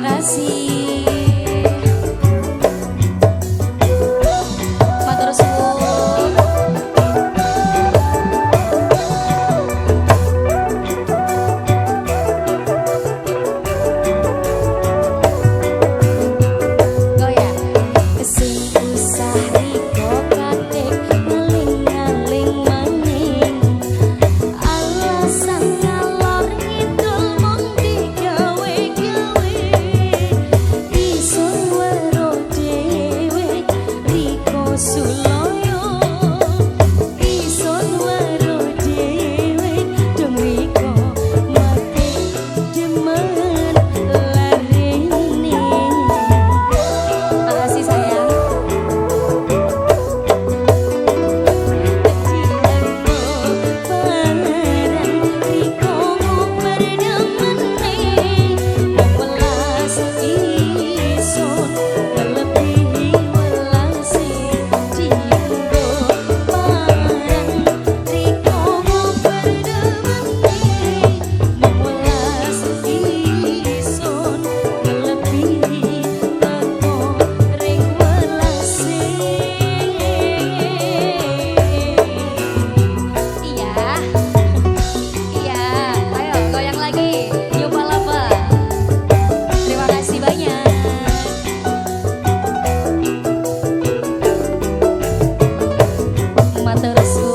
kasih las